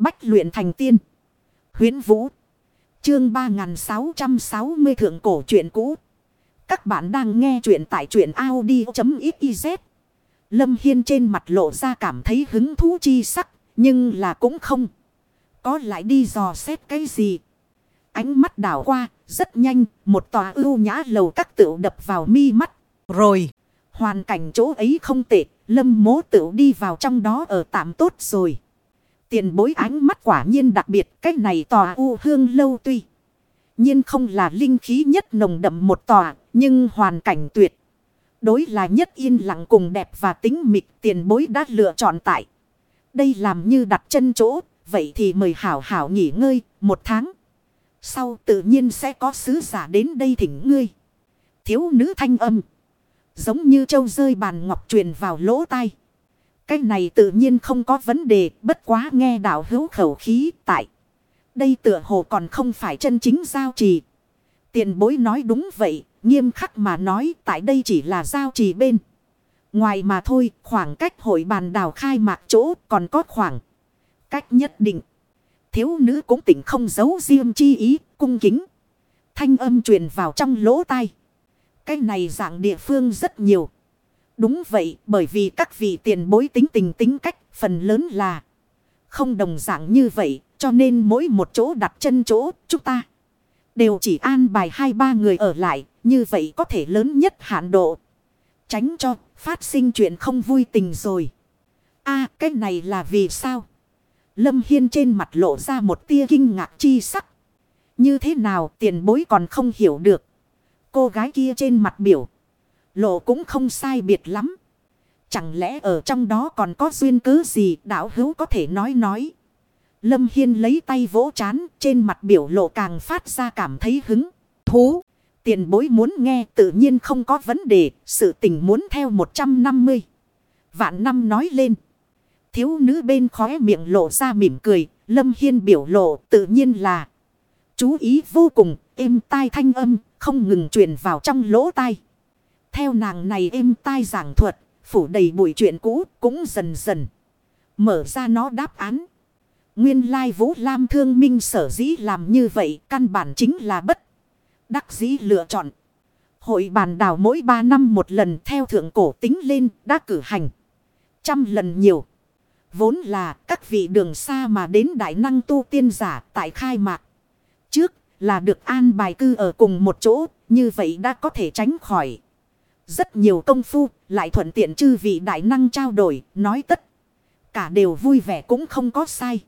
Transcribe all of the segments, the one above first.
Bách luyện thành tiên. Huyến Vũ. Chương 3660 Thượng Cổ truyện cũ. Các bạn đang nghe truyện tại truyện Audi.xyz. Lâm Hiên trên mặt lộ ra cảm thấy hứng thú chi sắc. Nhưng là cũng không. Có lại đi dò xét cái gì. Ánh mắt đảo qua. Rất nhanh. Một tòa ưu nhã lầu các tựu đập vào mi mắt. Rồi. Hoàn cảnh chỗ ấy không tệ. Lâm mố tựu đi vào trong đó ở tạm tốt rồi. Tiền bối ánh mắt quả nhiên đặc biệt. Cách này tòa u hương lâu tuy. nhiên không là linh khí nhất nồng đậm một tòa. Nhưng hoàn cảnh tuyệt. Đối là nhất yên lặng cùng đẹp và tính mịt tiền bối đã lựa chọn tại. Đây làm như đặt chân chỗ. Vậy thì mời hảo hảo nghỉ ngơi một tháng. Sau tự nhiên sẽ có sứ giả đến đây thỉnh ngươi. Thiếu nữ thanh âm. Giống như châu rơi bàn ngọc truyền vào lỗ tai. Cái này tự nhiên không có vấn đề, bất quá nghe đạo hữu khẩu khí tại. Đây tựa hồ còn không phải chân chính giao trì. Tiền bối nói đúng vậy, nghiêm khắc mà nói tại đây chỉ là giao trì bên. Ngoài mà thôi, khoảng cách hội bàn đào khai mạc chỗ còn có khoảng cách nhất định. Thiếu nữ cũng tỉnh không giấu riêng chi ý, cung kính. Thanh âm truyền vào trong lỗ tai. Cái này dạng địa phương rất nhiều. Đúng vậy, bởi vì các vị tiền bối tính tình tính cách, phần lớn là không đồng dạng như vậy, cho nên mỗi một chỗ đặt chân chỗ, chúng ta đều chỉ an bài hai ba người ở lại, như vậy có thể lớn nhất hạn độ. Tránh cho phát sinh chuyện không vui tình rồi. a cái này là vì sao? Lâm Hiên trên mặt lộ ra một tia kinh ngạc chi sắc. Như thế nào tiền bối còn không hiểu được. Cô gái kia trên mặt biểu. Lộ cũng không sai biệt lắm. Chẳng lẽ ở trong đó còn có duyên cớ gì đạo hữu có thể nói nói. Lâm Hiên lấy tay vỗ chán, trên mặt biểu lộ càng phát ra cảm thấy hứng. Thú. Tiền bối muốn nghe, tự nhiên không có vấn đề. Sự tình muốn theo 150. Vạn năm nói lên. Thiếu nữ bên khóe miệng lộ ra mỉm cười. Lâm Hiên biểu lộ tự nhiên là. Chú ý vô cùng. Êm tai thanh âm. Không ngừng truyền vào trong lỗ tai. Theo nàng này êm tai giảng thuật, phủ đầy bụi chuyện cũ cũng dần dần. Mở ra nó đáp án. Nguyên lai Vũ Lam thương minh sở dĩ làm như vậy căn bản chính là bất. Đắc dĩ lựa chọn. Hội bàn đảo mỗi ba năm một lần theo thượng cổ tính lên đã cử hành. Trăm lần nhiều. Vốn là các vị đường xa mà đến đại năng tu tiên giả tại khai mạc. Trước là được an bài cư ở cùng một chỗ. Như vậy đã có thể tránh khỏi. Rất nhiều công phu, lại thuận tiện chư vị đại năng trao đổi, nói tất. Cả đều vui vẻ cũng không có sai.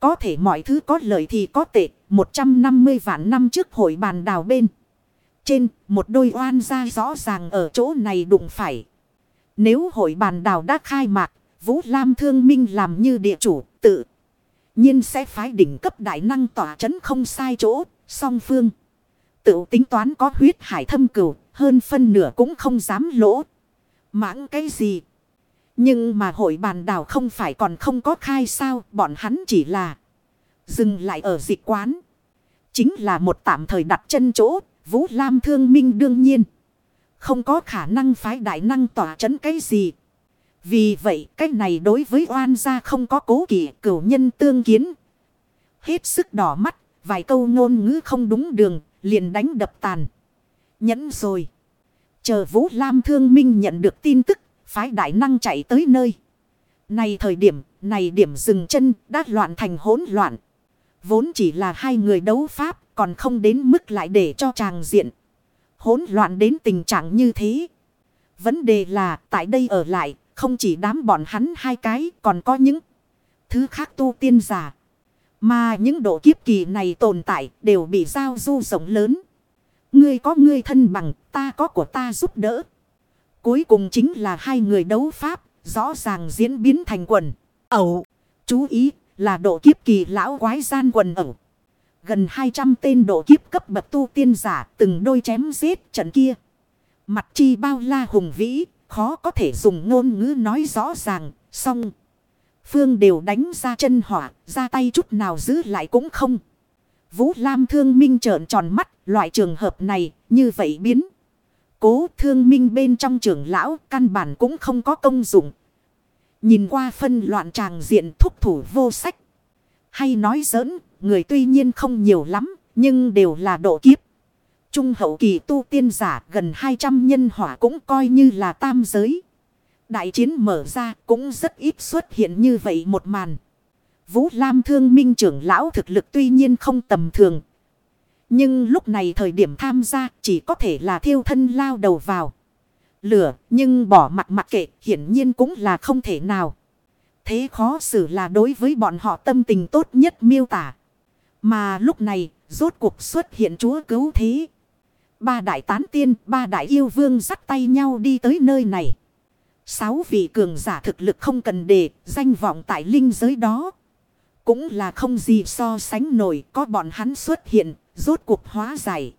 Có thể mọi thứ có lợi thì có tệ, 150 vạn năm trước hội bàn đào bên. Trên, một đôi oan gia rõ ràng ở chỗ này đụng phải. Nếu hội bàn đào đã khai mạc, Vũ Lam Thương Minh làm như địa chủ, tự nhiên sẽ phái đỉnh cấp đại năng tỏa chấn không sai chỗ, song phương. Tự tính toán có huyết hải thâm cửu, hơn phân nửa cũng không dám lỗ. Mãng cái gì? Nhưng mà hội bàn đảo không phải còn không có khai sao, bọn hắn chỉ là dừng lại ở dịch quán. Chính là một tạm thời đặt chân chỗ, Vũ Lam thương minh đương nhiên. Không có khả năng phái đại năng tỏa chấn cái gì. Vì vậy cái này đối với oan gia không có cố kỵ cửu nhân tương kiến. Hết sức đỏ mắt, vài câu ngôn ngữ không đúng đường, liền đánh đập tàn nhẫn rồi. Chờ Vũ Lam Thương Minh nhận được tin tức, phái đại năng chạy tới nơi. Này thời điểm, này điểm dừng chân đã loạn thành hỗn loạn. Vốn chỉ là hai người đấu pháp, còn không đến mức lại để cho chàng diện. Hỗn loạn đến tình trạng như thế. Vấn đề là, tại đây ở lại, không chỉ đám bọn hắn hai cái, còn có những thứ khác tu tiên giả. Mà những độ kiếp kỳ này tồn tại đều bị giao du rộng lớn. Ngươi có ngươi thân bằng, ta có của ta giúp đỡ. Cuối cùng chính là hai người đấu pháp, rõ ràng diễn biến thành quần. Ẩu, chú ý, là độ kiếp kỳ lão quái gian quần ẩu. Gần 200 tên độ kiếp cấp bậc tu tiên giả, từng đôi chém giết trận kia. Mặt chi bao la hùng vĩ, khó có thể dùng ngôn ngữ nói rõ ràng, song. Phương đều đánh ra chân hỏa, ra tay chút nào giữ lại cũng không. Vũ Lam thương minh trợn tròn mắt, loại trường hợp này, như vậy biến. Cố thương minh bên trong trường lão, căn bản cũng không có công dụng. Nhìn qua phân loạn tràng diện thúc thủ vô sách. hay nói giỡn, người tuy nhiên không nhiều lắm, nhưng đều là độ kiếp. Trung hậu kỳ tu tiên giả gần 200 nhân hỏa cũng coi như là tam giới. Đại chiến mở ra cũng rất ít xuất hiện như vậy một màn. Vũ Lam thương minh trưởng lão thực lực tuy nhiên không tầm thường. Nhưng lúc này thời điểm tham gia chỉ có thể là thiêu thân lao đầu vào. Lửa nhưng bỏ mặt mặc kệ hiển nhiên cũng là không thể nào. Thế khó xử là đối với bọn họ tâm tình tốt nhất miêu tả. Mà lúc này rốt cuộc xuất hiện chúa cứu thế. Ba đại tán tiên, ba đại yêu vương dắt tay nhau đi tới nơi này. Sáu vị cường giả thực lực không cần để danh vọng tại linh giới đó. Cũng là không gì so sánh nổi có bọn hắn xuất hiện, rốt cuộc hóa giải.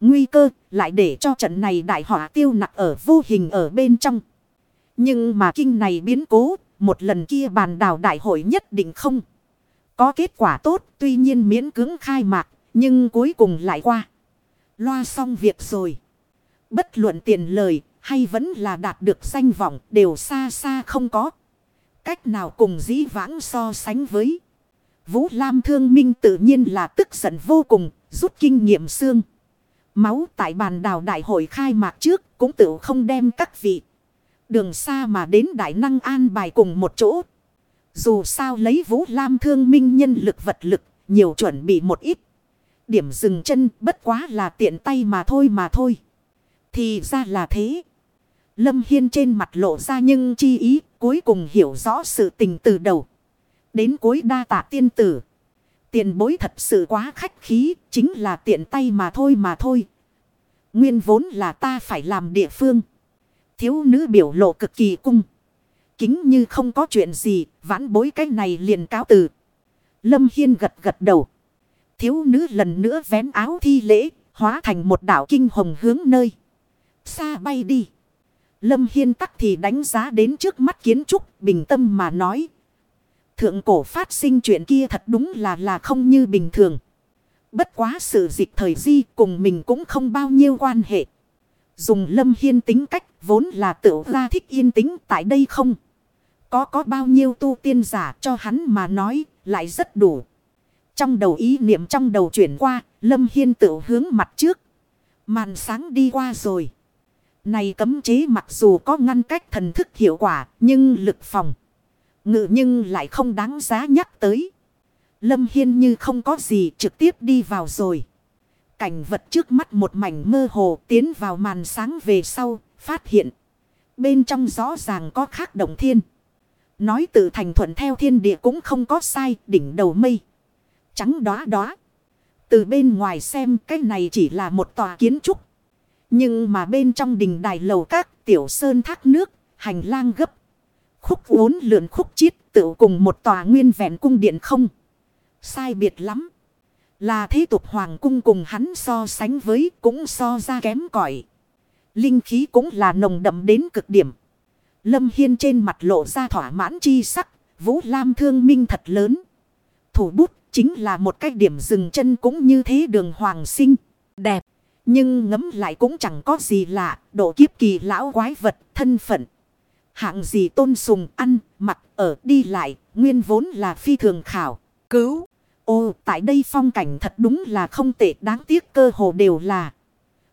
Nguy cơ lại để cho trận này đại họa tiêu nặng ở vô hình ở bên trong. Nhưng mà kinh này biến cố, một lần kia bàn đảo đại hội nhất định không. Có kết quả tốt, tuy nhiên miễn cứng khai mạc, nhưng cuối cùng lại qua. Loa xong việc rồi. Bất luận tiền lời, hay vẫn là đạt được danh vọng, đều xa xa không có. Cách nào cùng dĩ vãng so sánh với. Vũ Lam thương minh tự nhiên là tức giận vô cùng, rút kinh nghiệm xương. Máu tại bàn đào đại hội khai mạc trước cũng tự không đem các vị. Đường xa mà đến đại năng an bài cùng một chỗ. Dù sao lấy Vũ Lam thương minh nhân lực vật lực, nhiều chuẩn bị một ít. Điểm dừng chân bất quá là tiện tay mà thôi mà thôi. Thì ra là thế. Lâm Hiên trên mặt lộ ra nhưng chi ý cuối cùng hiểu rõ sự tình từ đầu. Đến cuối đa tạ tiên tử. Tiền bối thật sự quá khách khí, chính là tiện tay mà thôi mà thôi. Nguyên vốn là ta phải làm địa phương. Thiếu nữ biểu lộ cực kỳ cung. Kính như không có chuyện gì, vãn bối cái này liền cáo từ. Lâm Hiên gật gật đầu. Thiếu nữ lần nữa vén áo thi lễ, hóa thành một đảo kinh hồng hướng nơi. Xa bay đi. Lâm Hiên tắc thì đánh giá đến trước mắt kiến trúc, bình tâm mà nói. Thượng cổ phát sinh chuyện kia thật đúng là là không như bình thường. Bất quá sự dịch thời di cùng mình cũng không bao nhiêu quan hệ. Dùng lâm hiên tính cách vốn là tự ra thích yên tĩnh tại đây không. Có có bao nhiêu tu tiên giả cho hắn mà nói lại rất đủ. Trong đầu ý niệm trong đầu chuyển qua, lâm hiên tự hướng mặt trước. Màn sáng đi qua rồi. Này cấm chế mặc dù có ngăn cách thần thức hiệu quả, nhưng lực phòng. Ngự nhưng lại không đáng giá nhắc tới. Lâm Hiên như không có gì trực tiếp đi vào rồi. Cảnh vật trước mắt một mảnh mơ hồ tiến vào màn sáng về sau, phát hiện. Bên trong rõ ràng có khác động thiên. Nói tự thành thuận theo thiên địa cũng không có sai, đỉnh đầu mây. Trắng đóa đóa. Từ bên ngoài xem cái này chỉ là một tòa kiến trúc. Nhưng mà bên trong đình đài lầu các tiểu sơn thác nước, hành lang gấp. Khúc uốn lượn khúc chiết tự cùng một tòa nguyên vẹn cung điện không. Sai biệt lắm. Là thế tục hoàng cung cùng hắn so sánh với cũng so ra kém cỏi Linh khí cũng là nồng đậm đến cực điểm. Lâm Hiên trên mặt lộ ra thỏa mãn chi sắc. Vũ Lam thương minh thật lớn. Thủ bút chính là một cái điểm dừng chân cũng như thế đường hoàng sinh. Đẹp. Nhưng ngấm lại cũng chẳng có gì lạ. Độ kiếp kỳ lão quái vật thân phận. Hạng gì tôn sùng ăn, mặc, ở, đi lại, nguyên vốn là phi thường khảo, cứu. Ô, tại đây phong cảnh thật đúng là không tệ đáng tiếc cơ hồ đều là.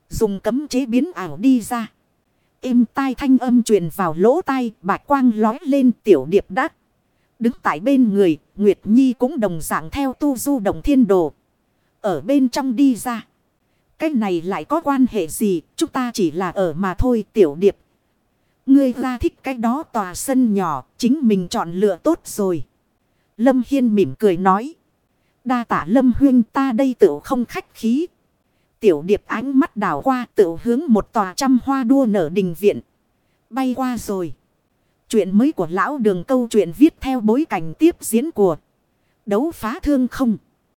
Dùng cấm chế biến ảo đi ra. Êm tai thanh âm truyền vào lỗ tai, bạch quang lói lên tiểu điệp đắc Đứng tại bên người, Nguyệt Nhi cũng đồng dạng theo tu du đồng thiên đồ. Ở bên trong đi ra. Cái này lại có quan hệ gì, chúng ta chỉ là ở mà thôi tiểu điệp Ngươi ra thích cái đó tòa sân nhỏ, chính mình chọn lựa tốt rồi. Lâm Hiên mỉm cười nói. Đa tả Lâm Huyên ta đây tự không khách khí. Tiểu điệp ánh mắt đảo qua tự hướng một tòa trăm hoa đua nở đình viện. Bay qua rồi. Chuyện mới của lão đường câu chuyện viết theo bối cảnh tiếp diễn của đấu phá thương không.